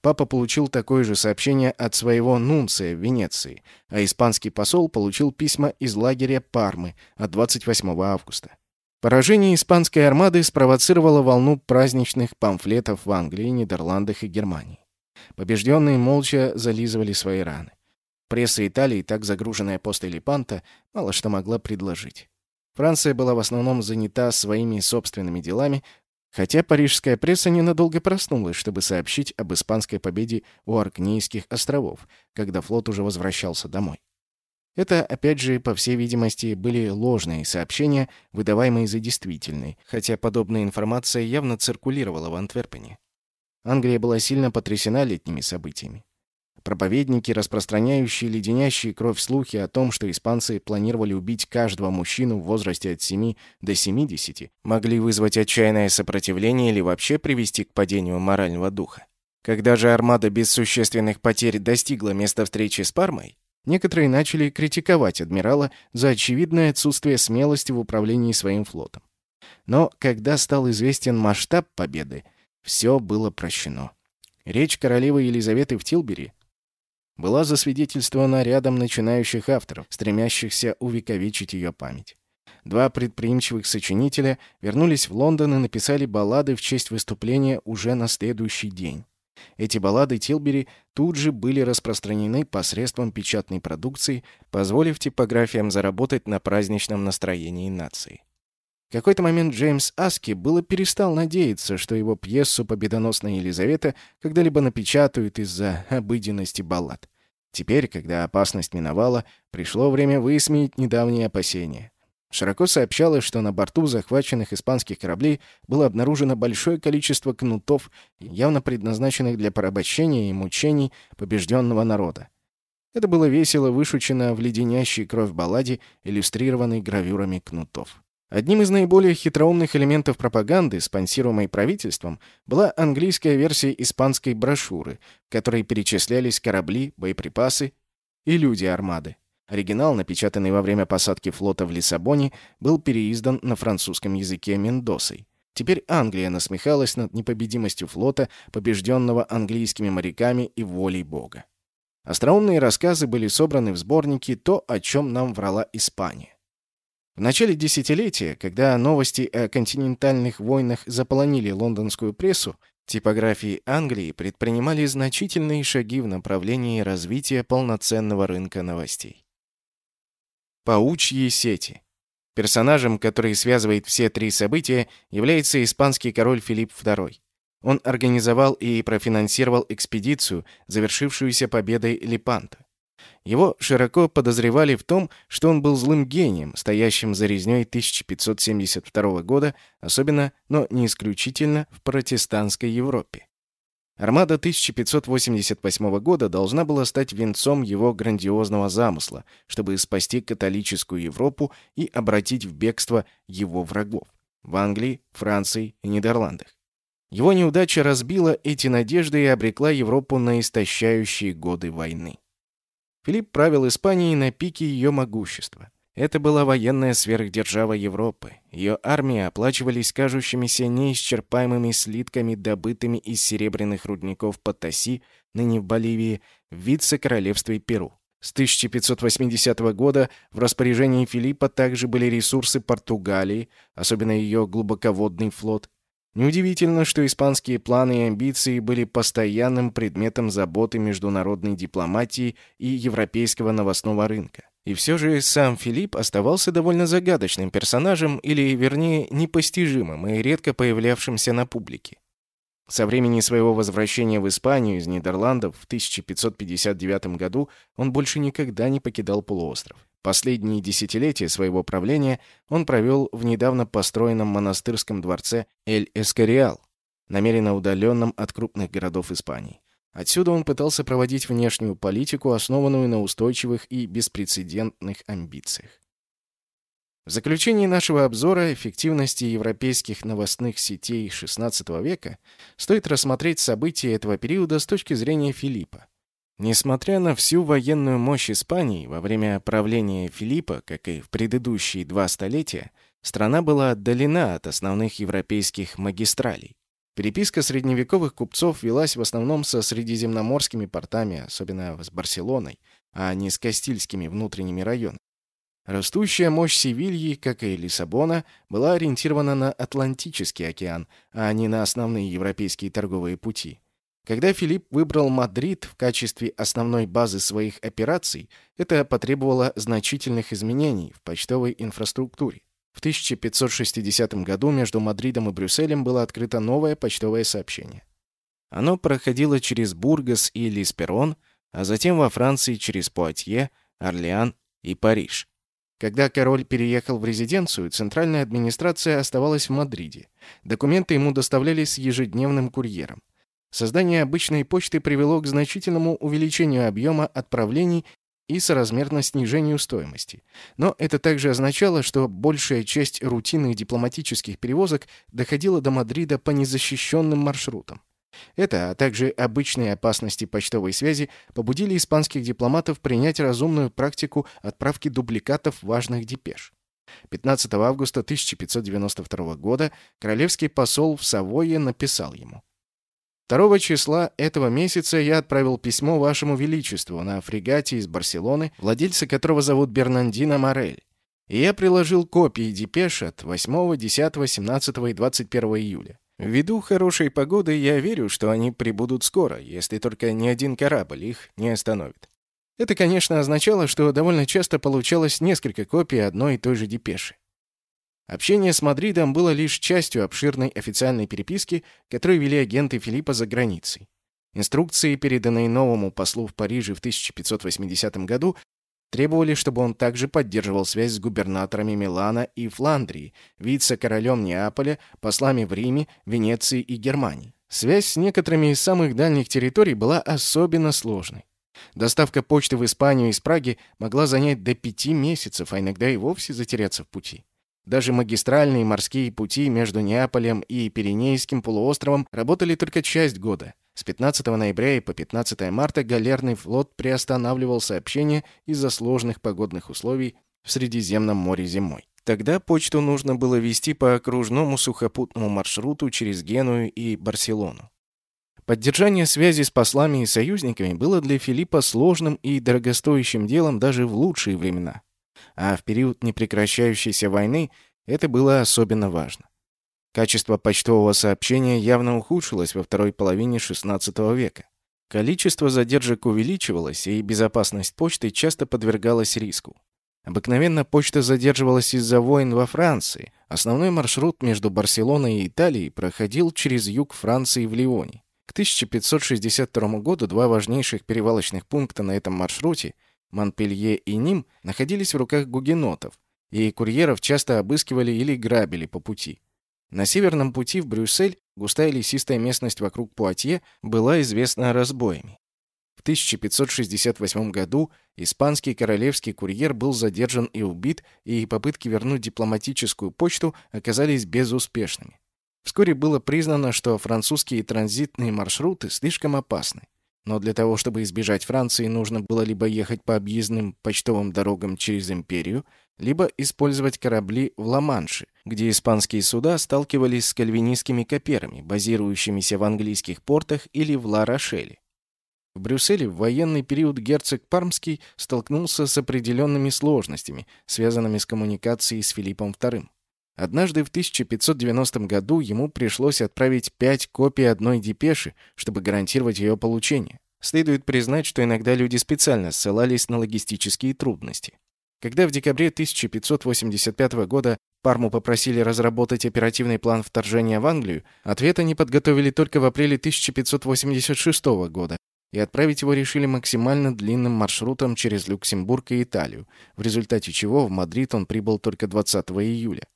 Папа получил такое же сообщение от своего нунция в Венеции, а испанский посол получил письма из лагеря Пармы от 28 августа. Поражение испанской армады спровоцировало волну праздничных памфлетов в Англии, Нидерландах и Германии. Побежденные молча зализывали свои раны. Пресса Италии, так загруженная после Лепанта, мало что могла предложить. Франция была в основном занята своими собственными делами, хотя парижская пресса ненадолго проснулась, чтобы сообщить об испанской победе у Аркнейских островов, когда флот уже возвращался домой. Это, опять же, по всей видимости, были ложные сообщения, выдаваемые за действительные, хотя подобная информация явно циркулировала в Антверпене. Англия была сильно потрясена летними событиями. Проповедники, распространяющие леденящие кровь слухи о том, что испанцы планировали убить каждого мужчину в возрасте от 7 до 70, могли вызвать отчаянное сопротивление или вообще привести к падению морального духа. Когда же армада без существенных потерь достигла места встречи с Пармой, некоторые начали критиковать адмирала за очевидное отсутствие смелости в управлении своим флотом. Но когда стал известен масштаб победы, все было прощено. Речь королевы Елизаветы в Тилбери была засвидетельствована рядом начинающих авторов, стремящихся увековечить ее память. Два предприимчивых сочинителя вернулись в Лондон и написали баллады в честь выступления уже на следующий день. Эти баллады Тилбери тут же были распространены посредством печатной продукции, позволив типографиям заработать на праздничном настроении нации. В какой-то момент Джеймс Аски было перестал надеяться, что его пьесу «Победоносная Елизавета» когда-либо напечатают из-за обыденности баллад. Теперь, когда опасность миновала, пришло время высмеять недавние опасения. Широко сообщалось, что на борту захваченных испанских кораблей было обнаружено большое количество кнутов, явно предназначенных для порабощения и мучений побежденного народа. Это было весело вышучено в леденящей кровь балладе, иллюстрированной гравюрами кнутов. Одним из наиболее хитроумных элементов пропаганды, спонсируемой правительством, была английская версия испанской брошюры, в которой перечислялись корабли, боеприпасы и люди армады. Оригинал, напечатанный во время посадки флота в Лиссабоне, был переиздан на французском языке Мендосой. Теперь Англия насмехалась над непобедимостью флота, побежденного английскими моряками и волей Бога. Остроумные рассказы были собраны в сборнике «То, о чем нам врала Испания». В начале десятилетия, когда новости о континентальных войнах заполонили лондонскую прессу, типографии Англии предпринимали значительные шаги в направлении развития полноценного рынка новостей. Паучьи сети. Персонажем, который связывает все три события, является испанский король Филипп II. Он организовал и профинансировал экспедицию, завершившуюся победой Лепанта. Его широко подозревали в том, что он был злым гением, стоящим за резнёй 1572 года, особенно, но не исключительно, в протестантской Европе. Армада 1588 года должна была стать венцом его грандиозного замысла, чтобы спасти католическую Европу и обратить в бегство его врагов в Англии, Франции и Нидерландах. Его неудача разбила эти надежды и обрекла Европу на истощающие годы войны. Филипп правил Испанией на пике ее могущества. Это была военная сверхдержава Европы. Ее армии оплачивались кажущимися неисчерпаемыми слитками, добытыми из серебряных рудников Потаси, ныне в Боливии, в вице-королевстве Перу. С 1580 года в распоряжении Филиппа также были ресурсы Португалии, особенно ее глубоководный флот, Неудивительно, что испанские планы и амбиции были постоянным предметом заботы международной дипломатии и европейского новостного рынка. И все же сам Филипп оставался довольно загадочным персонажем, или, вернее, непостижимым и редко появлявшимся на публике. Со времени своего возвращения в Испанию из Нидерландов в 1559 году он больше никогда не покидал полуостров. Последние десятилетия своего правления он провел в недавно построенном монастырском дворце Эль-Эскориал, намеренно удаленном от крупных городов Испании. Отсюда он пытался проводить внешнюю политику, основанную на устойчивых и беспрецедентных амбициях. В заключении нашего обзора эффективности европейских новостных сетей XVI века стоит рассмотреть события этого периода с точки зрения Филиппа. Несмотря на всю военную мощь Испании во время правления Филиппа, как и в предыдущие два столетия, страна была отдалена от основных европейских магистралей. Переписка средневековых купцов велась в основном со средиземноморскими портами, особенно с Барселоной, а не с Кастильскими внутренними районами. Растущая мощь Севильи, как и Лиссабона, была ориентирована на Атлантический океан, а не на основные европейские торговые пути. Когда Филипп выбрал Мадрид в качестве основной базы своих операций, это потребовало значительных изменений в почтовой инфраструктуре. В 1560 году между Мадридом и Брюсселем было открыто новое почтовое сообщение. Оно проходило через Бургас и Лисперон, а затем во Франции через Пуатье, Орлеан и Париж. Когда король переехал в резиденцию, центральная администрация оставалась в Мадриде. Документы ему доставлялись ежедневным курьером. Создание обычной почты привело к значительному увеличению объема отправлений и соразмерно снижению стоимости. Но это также означало, что большая часть рутинных дипломатических перевозок доходила до Мадрида по незащищенным маршрутам. Это, а также обычные опасности почтовой связи побудили испанских дипломатов принять разумную практику отправки дубликатов важных депеш. 15 августа 1592 года королевский посол в Савойе написал ему Второго числа этого месяца я отправил письмо вашему величеству на фрегате из Барселоны, владельца которого зовут Бернандино Морель. И я приложил копии депеш от 8, 10, 17 и 21 июля. Ввиду хорошей погоды я верю, что они прибудут скоро, если только ни один корабль их не остановит. Это, конечно, означало, что довольно часто получалось несколько копий одной и той же депеши. Общение с Мадридом было лишь частью обширной официальной переписки, которую вели агенты Филиппа за границей. Инструкции, переданные новому послу в Париже в 1580 году, требовали, чтобы он также поддерживал связь с губернаторами Милана и Фландрии, вице-королем Неаполя, послами в Риме, Венеции и Германии. Связь с некоторыми из самых дальних территорий была особенно сложной. Доставка почты в Испанию из Праги могла занять до пяти месяцев, а иногда и вовсе затеряться в пути. Даже магистральные морские пути между Неаполем и Пиренейским полуостровом работали только часть года. С 15 ноября и по 15 марта галерный флот приостанавливал сообщения из-за сложных погодных условий в Средиземном море зимой. Тогда почту нужно было вести по окружному сухопутному маршруту через Геную и Барселону. Поддержание связи с послами и союзниками было для Филиппа сложным и дорогостоящим делом даже в лучшие времена а в период непрекращающейся войны это было особенно важно. Качество почтового сообщения явно ухудшилось во второй половине XVI века. Количество задержек увеличивалось, и безопасность почты часто подвергалась риску. Обыкновенно почта задерживалась из-за войн во Франции. Основной маршрут между Барселоной и Италией проходил через юг Франции в Лионе. К 1562 году два важнейших перевалочных пункта на этом маршруте, Монпелье и Ним, находились в руках гугенотов, и курьеров часто обыскивали или грабили по пути. На северном пути в Брюссель густая лесистая местность вокруг Пуатье была известна разбоями. В 1568 году испанский королевский курьер был задержан и убит, и попытки вернуть дипломатическую почту оказались безуспешными. Вскоре было признано, что французские транзитные маршруты слишком опасны. Но для того, чтобы избежать Франции, нужно было либо ехать по объездным почтовым дорогам через империю, либо использовать корабли в Ла-Манше, где испанские суда сталкивались с кальвинистскими коперами, базирующимися в английских портах или в Ла-Рошеле. В Брюсселе в военный период герцог Пармский столкнулся с определенными сложностями, связанными с коммуникацией с Филиппом II. Однажды в 1590 году ему пришлось отправить пять копий одной депеши, чтобы гарантировать ее получение. Следует признать, что иногда люди специально ссылались на логистические трудности. Когда в декабре 1585 года Парму попросили разработать оперативный план вторжения в Англию, ответ они подготовили только в апреле 1586 года, и отправить его решили максимально длинным маршрутом через Люксембург и Италию, в результате чего в Мадрид он прибыл только 20 июля.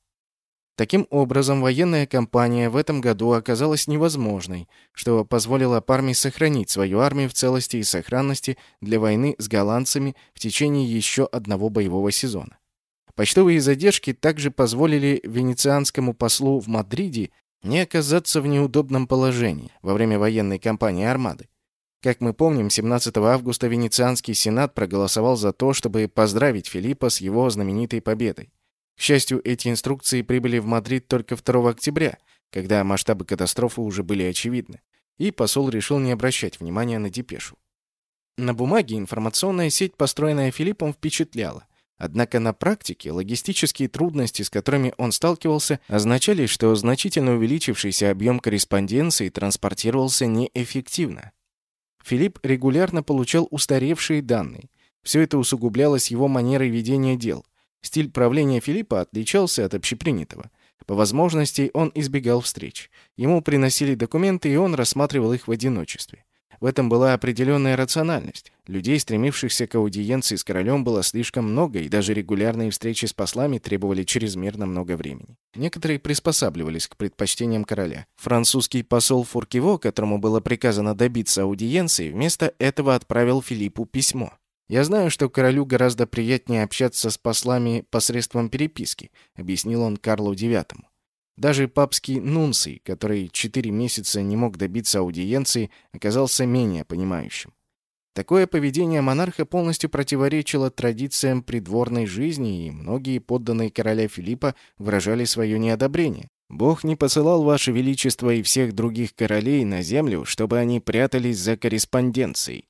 Таким образом, военная кампания в этом году оказалась невозможной, что позволило Парме сохранить свою армию в целости и сохранности для войны с голландцами в течение еще одного боевого сезона. Почтовые задержки также позволили венецианскому послу в Мадриде не оказаться в неудобном положении во время военной кампании Армады. Как мы помним, 17 августа Венецианский сенат проголосовал за то, чтобы поздравить Филиппа с его знаменитой победой. К счастью, эти инструкции прибыли в Мадрид только 2 октября, когда масштабы катастрофы уже были очевидны, и посол решил не обращать внимания на депешу. На бумаге информационная сеть, построенная Филиппом, впечатляла. Однако на практике логистические трудности, с которыми он сталкивался, означали, что значительно увеличившийся объем корреспонденции транспортировался неэффективно. Филипп регулярно получал устаревшие данные. Все это усугублялось его манерой ведения дел – Стиль правления Филиппа отличался от общепринятого. По возможности он избегал встреч. Ему приносили документы, и он рассматривал их в одиночестве. В этом была определенная рациональность. Людей, стремившихся к аудиенции с королем, было слишком много, и даже регулярные встречи с послами требовали чрезмерно много времени. Некоторые приспосабливались к предпочтениям короля. Французский посол Фуркиво, которому было приказано добиться аудиенции, вместо этого отправил Филиппу письмо. «Я знаю, что королю гораздо приятнее общаться с послами посредством переписки», объяснил он Карлу IX. Даже папский нунций, который четыре месяца не мог добиться аудиенции, оказался менее понимающим. Такое поведение монарха полностью противоречило традициям придворной жизни, и многие подданные короля Филиппа выражали свое неодобрение. «Бог не посылал Ваше Величество и всех других королей на землю, чтобы они прятались за корреспонденцией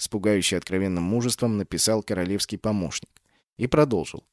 с пугающе откровенным мужеством написал королевский помощник. И продолжил.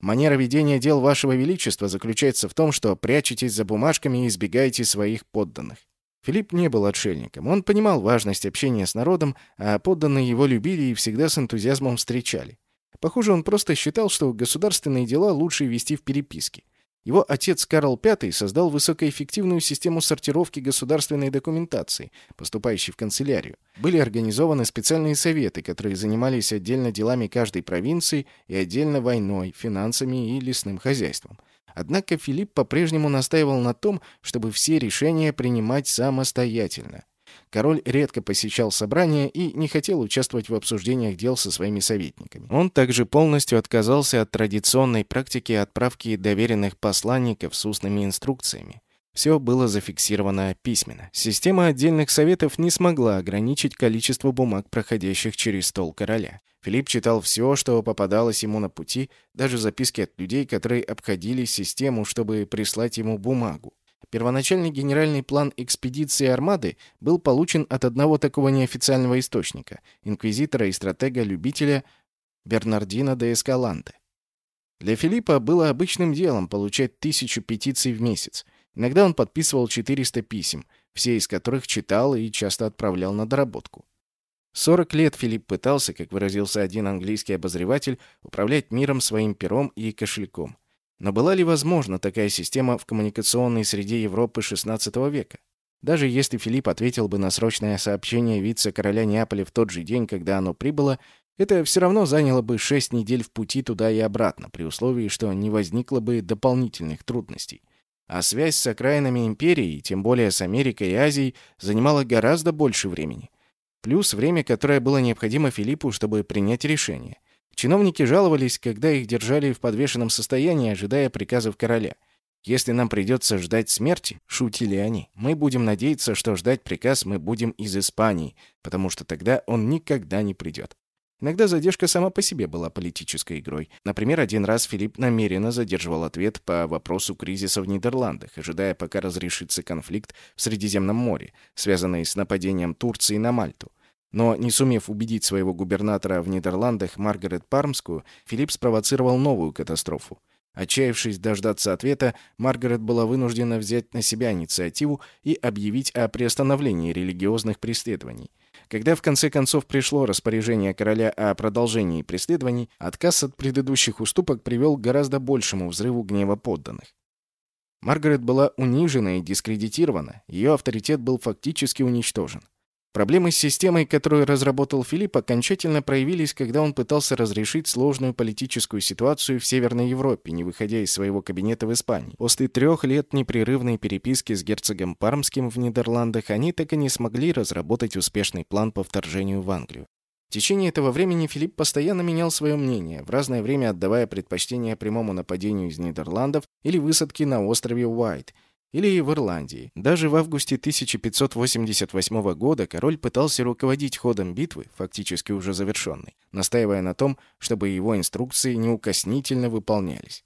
«Манера ведения дел вашего величества заключается в том, что прячетесь за бумажками и избегаете своих подданных». Филипп не был отшельником. Он понимал важность общения с народом, а подданные его любили и всегда с энтузиазмом встречали. Похоже, он просто считал, что государственные дела лучше вести в переписке. Его отец Карл V создал высокоэффективную систему сортировки государственной документации, поступающей в канцелярию. Были организованы специальные советы, которые занимались отдельно делами каждой провинции и отдельно войной, финансами и лесным хозяйством. Однако Филипп по-прежнему настаивал на том, чтобы все решения принимать самостоятельно. Король редко посещал собрания и не хотел участвовать в обсуждениях дел со своими советниками. Он также полностью отказался от традиционной практики отправки доверенных посланников с устными инструкциями. Все было зафиксировано письменно. Система отдельных советов не смогла ограничить количество бумаг, проходящих через стол короля. Филипп читал все, что попадалось ему на пути, даже записки от людей, которые обходили систему, чтобы прислать ему бумагу. Первоначальный генеральный план экспедиции Армады был получен от одного такого неофициального источника – инквизитора и стратега-любителя Бернардино де Эскаланте. Для Филиппа было обычным делом получать тысячу петиций в месяц. Иногда он подписывал 400 писем, все из которых читал и часто отправлял на доработку. 40 лет Филипп пытался, как выразился один английский обозреватель, управлять миром своим пером и кошельком. Но была ли возможна такая система в коммуникационной среде Европы XVI века? Даже если Филипп ответил бы на срочное сообщение вице-короля Неаполя в тот же день, когда оно прибыло, это все равно заняло бы 6 недель в пути туда и обратно, при условии, что не возникло бы дополнительных трудностей. А связь с окраинами империи, тем более с Америкой и Азией, занимала гораздо больше времени. Плюс время, которое было необходимо Филиппу, чтобы принять решение. Чиновники жаловались, когда их держали в подвешенном состоянии, ожидая приказов короля – если нам придется ждать смерти, шутили они, мы будем надеяться, что ждать приказ мы будем из Испании, потому что тогда он никогда не придет. Иногда задержка сама по себе была политической игрой. Например, один раз Филипп намеренно задерживал ответ по вопросу кризиса в Нидерландах, ожидая, пока разрешится конфликт в Средиземном море, связанный с нападением Турции на Мальту. Но, не сумев убедить своего губернатора в Нидерландах Маргарет Пармскую, Филипп спровоцировал новую катастрофу. Отчаявшись дождаться ответа, Маргарет была вынуждена взять на себя инициативу и объявить о приостановлении религиозных преследований. Когда в конце концов пришло распоряжение короля о продолжении преследований, отказ от предыдущих уступок привел к гораздо большему взрыву гнева подданных. Маргарет была унижена и дискредитирована, ее авторитет был фактически уничтожен. Проблемы с системой, которую разработал Филипп, окончательно проявились, когда он пытался разрешить сложную политическую ситуацию в Северной Европе, не выходя из своего кабинета в Испании. После трех лет непрерывной переписки с герцогом Пармским в Нидерландах они так и не смогли разработать успешный план по вторжению в Англию. В течение этого времени Филипп постоянно менял свое мнение, в разное время отдавая предпочтение прямому нападению из Нидерландов или высадке на острове Уайт – или в Ирландии. Даже в августе 1588 года король пытался руководить ходом битвы, фактически уже завершенной, настаивая на том, чтобы его инструкции неукоснительно выполнялись.